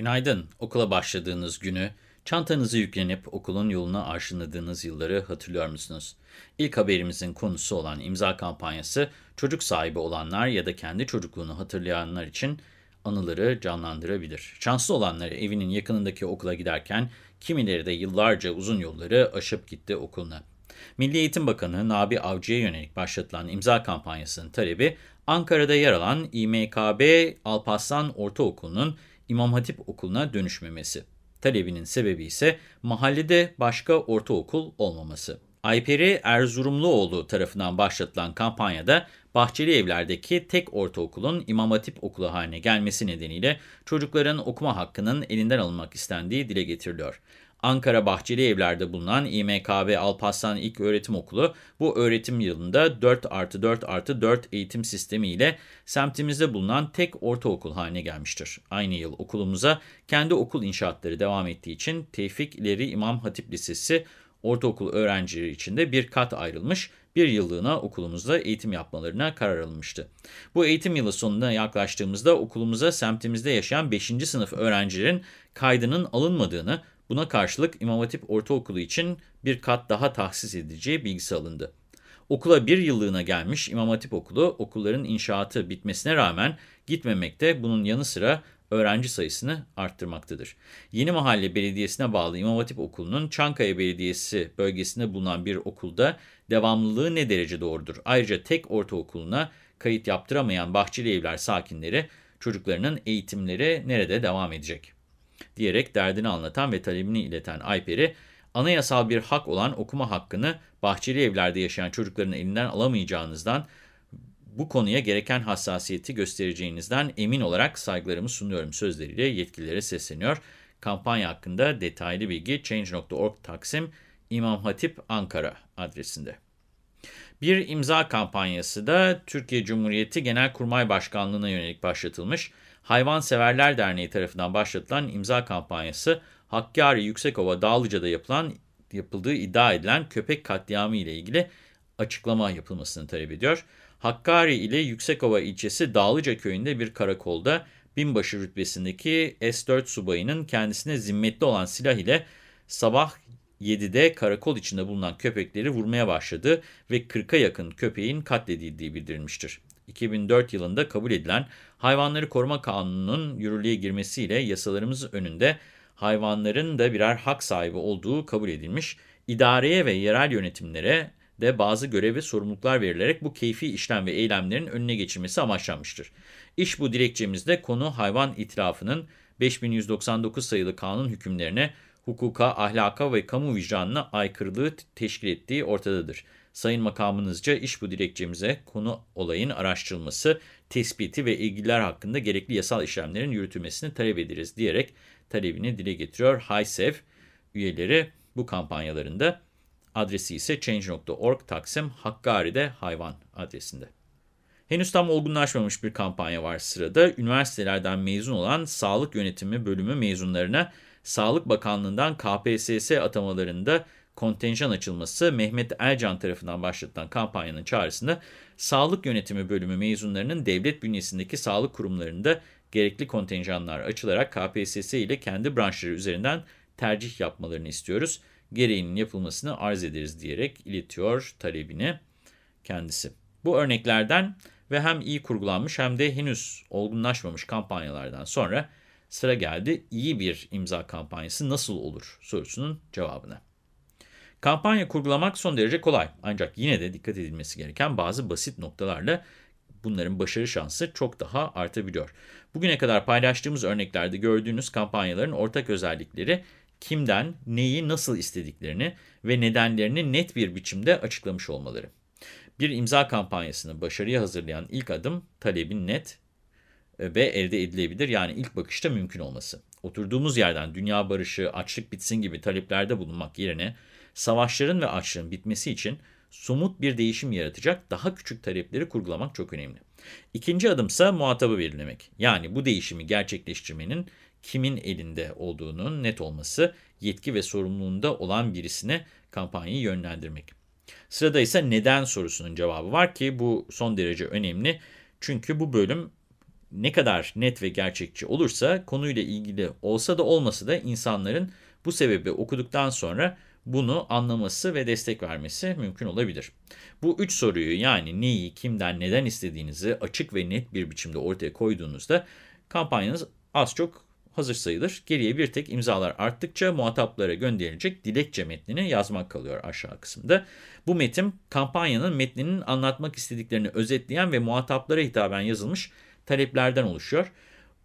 Günaydın. Okula başladığınız günü, çantanızı yüklenip okulun yoluna arşınladığınız yılları hatırlıyor musunuz? İlk haberimizin konusu olan imza kampanyası, çocuk sahibi olanlar ya da kendi çocukluğunu hatırlayanlar için anıları canlandırabilir. Şanslı olanları evinin yakınındaki okula giderken, kimileri de yıllarca uzun yolları aşıp gitti okuluna. Milli Eğitim Bakanı Nabi Avcı'ya yönelik başlatılan imza kampanyasının talebi, Ankara'da yer alan İMKB Alparslan Ortaokulu'nun İmam Hatip Okulu'na dönüşmemesi. Talebinin sebebi ise mahallede başka ortaokul olmaması. Ayperi Erzurumluoğlu tarafından başlatılan kampanyada Bahçeli Evler'deki tek ortaokulun İmam Hatip Okulu haline gelmesi nedeniyle çocukların okuma hakkının elinden alınmak istendiği dile getiriliyor. Ankara Bahçeli Evler'de bulunan İMKB Alparslan İlk Öğretim Okulu bu öğretim yılında 4 artı 4 artı 4 eğitim sistemi ile semtimizde bulunan tek ortaokul haline gelmiştir. Aynı yıl okulumuza kendi okul inşaatları devam ettiği için Tevfik İleri İmam Hatip Lisesi ortaokul öğrencileri için de bir kat ayrılmış, bir yıllığına okulumuzda eğitim yapmalarına karar alınmıştı. Bu eğitim yılı sonuna yaklaştığımızda okulumuza semtimizde yaşayan 5. sınıf öğrencilerin kaydının alınmadığını, Buna karşılık İmam Hatip Ortaokulu için bir kat daha tahsis edileceği bilgisi alındı. Okula bir yıllığına gelmiş İmam Hatip Okulu okulların inşaatı bitmesine rağmen gitmemekte bunun yanı sıra öğrenci sayısını arttırmaktadır. Yeni Mahalle Belediyesi'ne bağlı İmam Hatip Okulu'nun Çankaya Belediyesi bölgesinde bulunan bir okulda devamlılığı ne derece doğrudur? Ayrıca tek ortaokuluna kayıt yaptıramayan Bahçeli Evler sakinleri çocuklarının eğitimleri nerede devam edecek? Diyerek derdini anlatan ve talebini ileten Ayper'i, anayasal bir hak olan okuma hakkını bahçeli evlerde yaşayan çocukların elinden alamayacağınızdan, bu konuya gereken hassasiyeti göstereceğinizden emin olarak saygılarımı sunuyorum sözleriyle yetkililere sesleniyor. Kampanya hakkında detaylı bilgi Change.org Taksim İmam Hatip Ankara adresinde. Bir imza kampanyası da Türkiye Cumhuriyeti Genelkurmay Başkanlığı'na yönelik başlatılmış. Hayvanseverler Derneği tarafından başlatılan imza kampanyası Hakkari Yüksekova Dağlıca'da yapılan yapıldığı iddia edilen köpek katliamı ile ilgili açıklama yapılmasını talep ediyor. Hakkari ile Yüksekova ilçesi Dağlıca köyünde bir karakolda binbaşı rütbesindeki S-4 subayının kendisine zimmetli olan silah ile sabah 7'de karakol içinde bulunan köpekleri vurmaya başladı ve 40'a yakın köpeğin katledildiği bildirilmiştir. 2004 yılında kabul edilen Hayvanları Koruma Kanunu'nun yürürlüğe girmesiyle yasalarımız önünde hayvanların da birer hak sahibi olduğu kabul edilmiş, idareye ve yerel yönetimlere de bazı görev ve sorumluluklar verilerek bu keyfi işlem ve eylemlerin önüne geçilmesi amaçlanmıştır. İş bu dilekçemizde konu hayvan itirafının 5199 sayılı kanun hükümlerine, hukuka, ahlaka ve kamu vicdanına aykırılığı teşkil ettiği ortadadır. Sayın makamınızca iş bu dilekçemize konu olayın araştırılması, tespiti ve ilgiler hakkında gerekli yasal işlemlerin yürütülmesini talep ederiz diyerek talebini dile getiriyor. HISEV üyeleri bu kampanyalarında adresi ise change.org Taksim Hakkari'de hayvan adresinde. Henüz tam olgunlaşmamış bir kampanya var sırada. Üniversitelerden mezun olan sağlık yönetimi bölümü mezunlarına Sağlık Bakanlığı'ndan KPSS atamalarında kontenjan açılması Mehmet Ercan tarafından başlatılan kampanyanın çağrısında sağlık yönetimi bölümü mezunlarının devlet bünyesindeki sağlık kurumlarında gerekli kontenjanlar açılarak KPSS ile kendi branşları üzerinden tercih yapmalarını istiyoruz. Gereğinin yapılmasını arz ederiz diyerek iletiyor talebini kendisi. Bu örneklerden ve hem iyi kurgulanmış hem de henüz olgunlaşmamış kampanyalardan sonra sıra geldi iyi bir imza kampanyası nasıl olur sorusunun cevabına. Kampanya kurgulamak son derece kolay ancak yine de dikkat edilmesi gereken bazı basit noktalarla bunların başarı şansı çok daha artabiliyor. Bugüne kadar paylaştığımız örneklerde gördüğünüz kampanyaların ortak özellikleri kimden, neyi nasıl istediklerini ve nedenlerini net bir biçimde açıklamış olmaları. Bir imza kampanyasını başarıya hazırlayan ilk adım talebin net ve elde edilebilir yani ilk bakışta mümkün olması. Oturduğumuz yerden dünya barışı, açlık bitsin gibi taleplerde bulunmak yerine savaşların ve açlığın bitmesi için somut bir değişim yaratacak daha küçük talepleri kurgulamak çok önemli. İkinci adımsa muhatabı belirlemek. Yani bu değişimi gerçekleştirmenin kimin elinde olduğunun net olması, yetki ve sorumluluğunda olan birisine kampanyayı yönlendirmek. Sırada ise neden sorusunun cevabı var ki bu son derece önemli. Çünkü bu bölüm ne kadar net ve gerçekçi olursa konuyla ilgili olsa da olmasa da insanların bu sebebi okuduktan sonra bunu anlaması ve destek vermesi mümkün olabilir. Bu üç soruyu yani neyi, kimden, neden istediğinizi açık ve net bir biçimde ortaya koyduğunuzda kampanyanız az çok hazır sayılır. Geriye bir tek imzalar arttıkça muhataplara gönderilecek dilekçe metnini yazmak kalıyor aşağı kısımda. Bu metin kampanyanın metninin anlatmak istediklerini özetleyen ve muhataplara hitaben yazılmış taleplerden oluşuyor.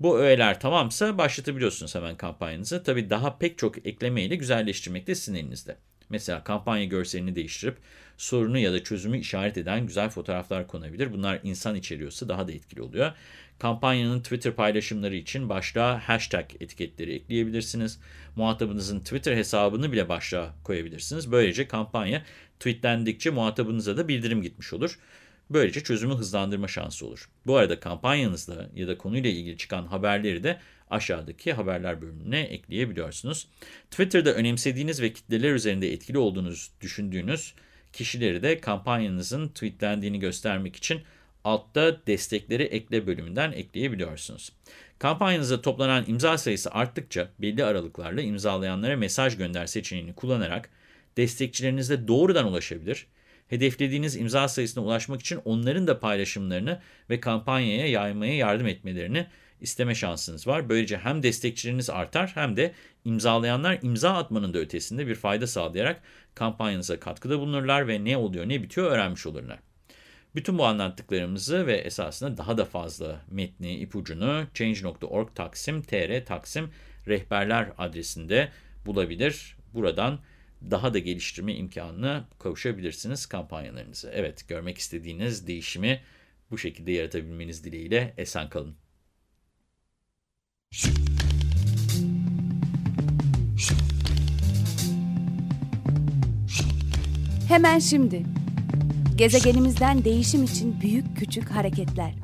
Bu öğeler tamamsa başlatabiliyorsunuz hemen kampanyanızı. Tabii daha pek çok eklemeyle güzelleştirmek de sizin elinizde. Mesela kampanya görselini değiştirip sorunu ya da çözümü işaret eden güzel fotoğraflar konabilir. Bunlar insan içeriyorsa daha da etkili oluyor. Kampanyanın Twitter paylaşımları için başlığa hashtag etiketleri ekleyebilirsiniz. Muhatabınızın Twitter hesabını bile başlığa koyabilirsiniz. Böylece kampanya tweetlendikçe muhatabınıza da bildirim gitmiş olur. Böylece çözümü hızlandırma şansı olur. Bu arada kampanyanızda ya da konuyla ilgili çıkan haberleri de aşağıdaki haberler bölümüne ekleyebiliyorsunuz. Twitter'da önemsediğiniz ve kitleler üzerinde etkili olduğunuz düşündüğünüz kişileri de kampanyanızın tweetlendiğini göstermek için altta destekleri ekle bölümünden ekleyebiliyorsunuz. Kampanyanızda toplanan imza sayısı arttıkça belli aralıklarla imzalayanlara mesaj gönder seçeneğini kullanarak destekçilerinize doğrudan ulaşabilir hedeflediğiniz imza sayısına ulaşmak için onların da paylaşımlarını ve kampanyaya yaymaya yardım etmelerini isteme şansınız var. Böylece hem destekçileriniz artar hem de imzalayanlar imza atmanın da ötesinde bir fayda sağlayarak kampanyanıza katkıda bulunurlar ve ne oluyor ne bitiyor öğrenmiş olurlar. Bütün bu anlattıklarımızı ve esasında daha da fazla metni, ipucunu change.org taksim tr taksim rehberler adresinde bulabilir. Buradan daha da geliştirme imkanına kavuşabilirsiniz kampanyalarınızı. Evet, görmek istediğiniz değişimi bu şekilde yaratabilmeniz dileğiyle esen kalın. Hemen şimdi. Gezegenimizden değişim için büyük küçük hareketler.